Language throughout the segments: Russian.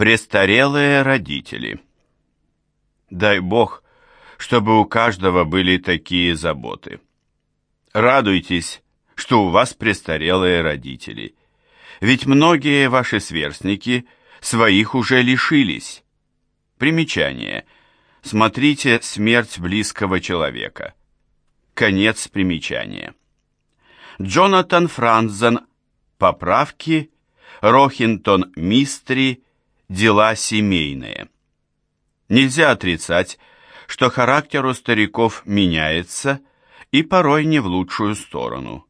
Престарелые родители. Дай Бог, чтобы у каждого были такие заботы. Радуйтесь, что у вас престарелые родители. Ведь многие ваши сверстники своих уже лишились. Примечание. Смотрите «Смерть близкого человека». Конец примечания. Джонатан Франзен «Поправки», Рохинтон Мистри дела семейные. Нельзя отрицать, что характер у стариков меняется и порой не в лучшую сторону.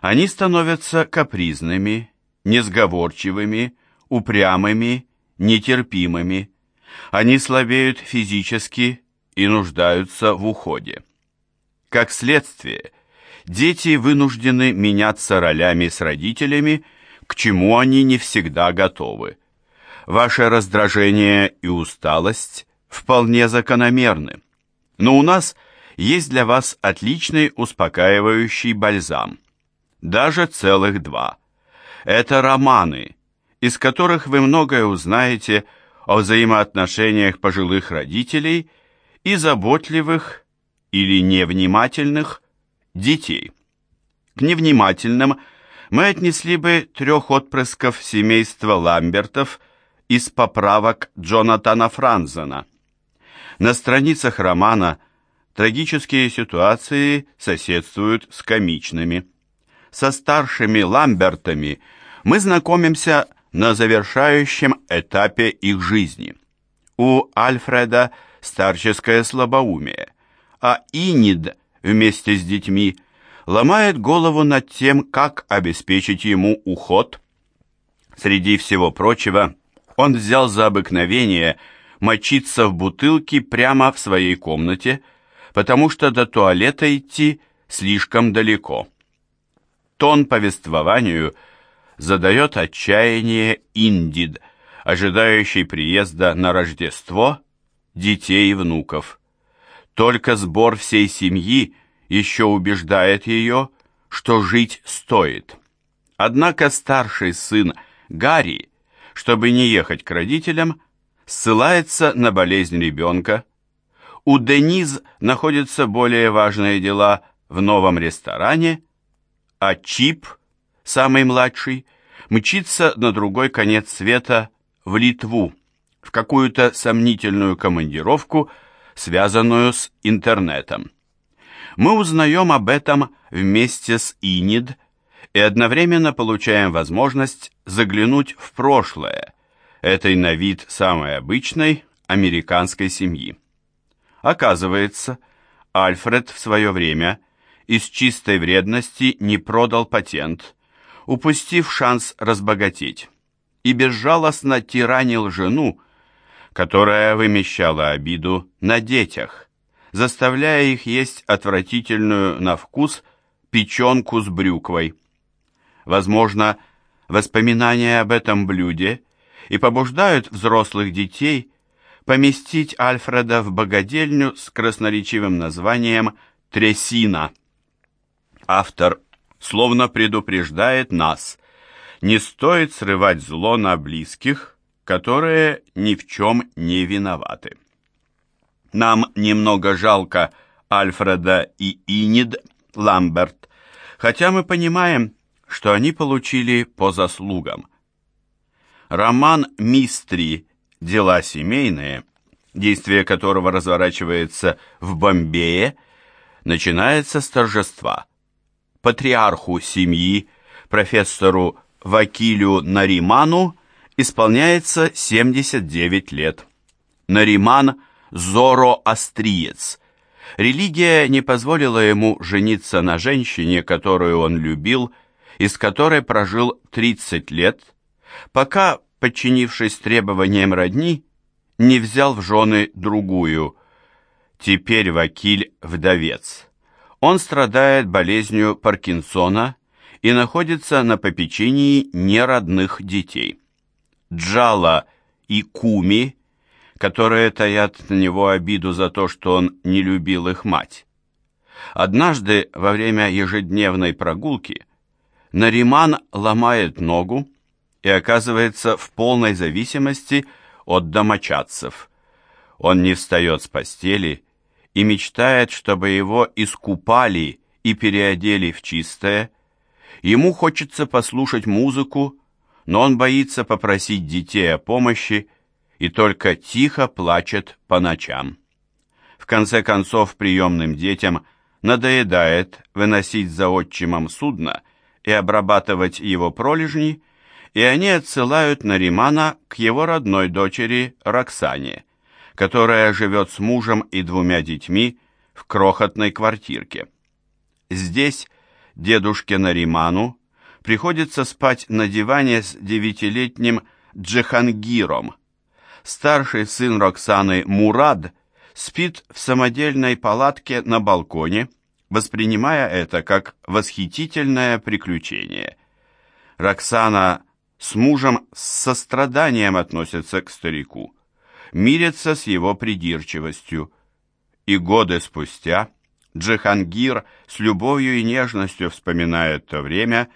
Они становятся капризными, несговорчивыми, упрямыми, нетерпимыми. Они слабеют физически и нуждаются в уходе. Как следствие, дети вынуждены меняться ролями с родителями, к чему они не всегда готовы. Ваше раздражение и усталость вполне закономерны. Но у нас есть для вас отличный успокаивающий бальзам. Даже целых два. Это романы, из которых вы многое узнаете о взаимоотношениях пожилых родителей и заботливых или невнимательных детей. К невнимательным мы отнесли бы трех отпрысков семейства Ламбертов – из поправок Джонатана Франзена. На страницах романа трагические ситуации соседствуют с комичными. Со старшими Ламбертами мы знакомимся на завершающем этапе их жизни. У Альфреда старческое слабоумие, а Инид вместе с детьми ломает голову над тем, как обеспечить ему уход. Среди всего прочего, он взял за обыкновение мочиться в бутылке прямо в своей комнате, потому что до туалета идти слишком далеко. Тон повествованию задает отчаяние Индид, ожидающий приезда на Рождество детей и внуков. Только сбор всей семьи еще убеждает ее, что жить стоит. Однако старший сын Гарри чтобы не ехать к родителям, ссылается на болезнь ребенка. У Дениз находятся более важные дела в новом ресторане, а Чип, самый младший, мчится на другой конец света в Литву, в какую-то сомнительную командировку, связанную с интернетом. Мы узнаем об этом вместе с Инид и одновременно получаем возможность заглянуть в прошлое этой на вид самой обычной американской семьи. Оказывается, Альфред в свое время из чистой вредности не продал патент, упустив шанс разбогатеть, и безжалостно тиранил жену, которая вымещала обиду на детях, заставляя их есть отвратительную на вкус печенку с брюквой. Возможно, воспоминания об этом блюде и побуждают взрослых детей поместить Альфреда в богадельню с красноречивым названием «Трясина». Автор словно предупреждает нас, не стоит срывать зло на близких, которые ни в чем не виноваты. Нам немного жалко Альфреда и Инид Ламберт, хотя мы понимаем, что они получили по заслугам. Роман «Мистри. Дела семейные», действие которого разворачивается в Бомбее, начинается с торжества. Патриарху семьи, профессору Вакилю Нариману, исполняется 79 лет. Нариман – зороастриец. Религия не позволила ему жениться на женщине, которую он любил, и с которой прожил 30 лет, пока, подчинившись требованиям родни, не взял в жены другую. Теперь Вакиль – вдовец. Он страдает болезнью Паркинсона и находится на попечении неродных детей. Джала и Куми, которые таят на него обиду за то, что он не любил их мать. Однажды во время ежедневной прогулки Нариман ломает ногу, и оказывается в полной зависимости от домочадцев. Он не встает с постели и мечтает, чтобы его искупали и переодели в чистое. Ему хочется послушать музыку, но он боится попросить детей о помощи и только тихо плачет по ночам. В конце концов, приемным детям надоедает выносить за отчимом судно и обрабатывать его пролежни, и они отсылают Наримана к его родной дочери Роксане, которая живет с мужем и двумя детьми в крохотной квартирке. Здесь дедушке Нариману приходится спать на диване с девятилетним Джихангиром. Старший сын Роксаны Мурад спит в самодельной палатке на балконе, воспринимая это как восхитительное приключение. Роксана с мужем с состраданием относится к старику, мирится с его придирчивостью. И годы спустя Джихангир с любовью и нежностью вспоминает то время,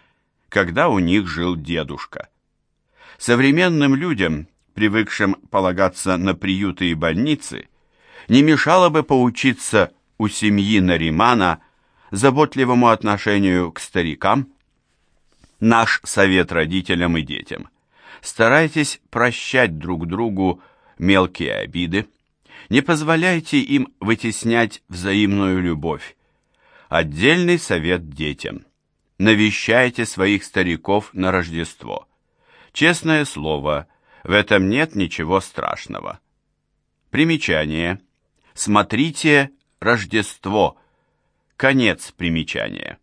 когда у них жил дедушка. Современным людям, привыкшим полагаться на приюты и больницы, не мешало бы поучиться у семьи Наримана заботливому отношению к старикам. Наш совет родителям и детям. Старайтесь прощать друг другу мелкие обиды. Не позволяйте им вытеснять взаимную любовь. Отдельный совет детям. Навещайте своих стариков на Рождество. Честное слово, в этом нет ничего страшного. Примечание. Смотрите «Рождество». Конец примечания.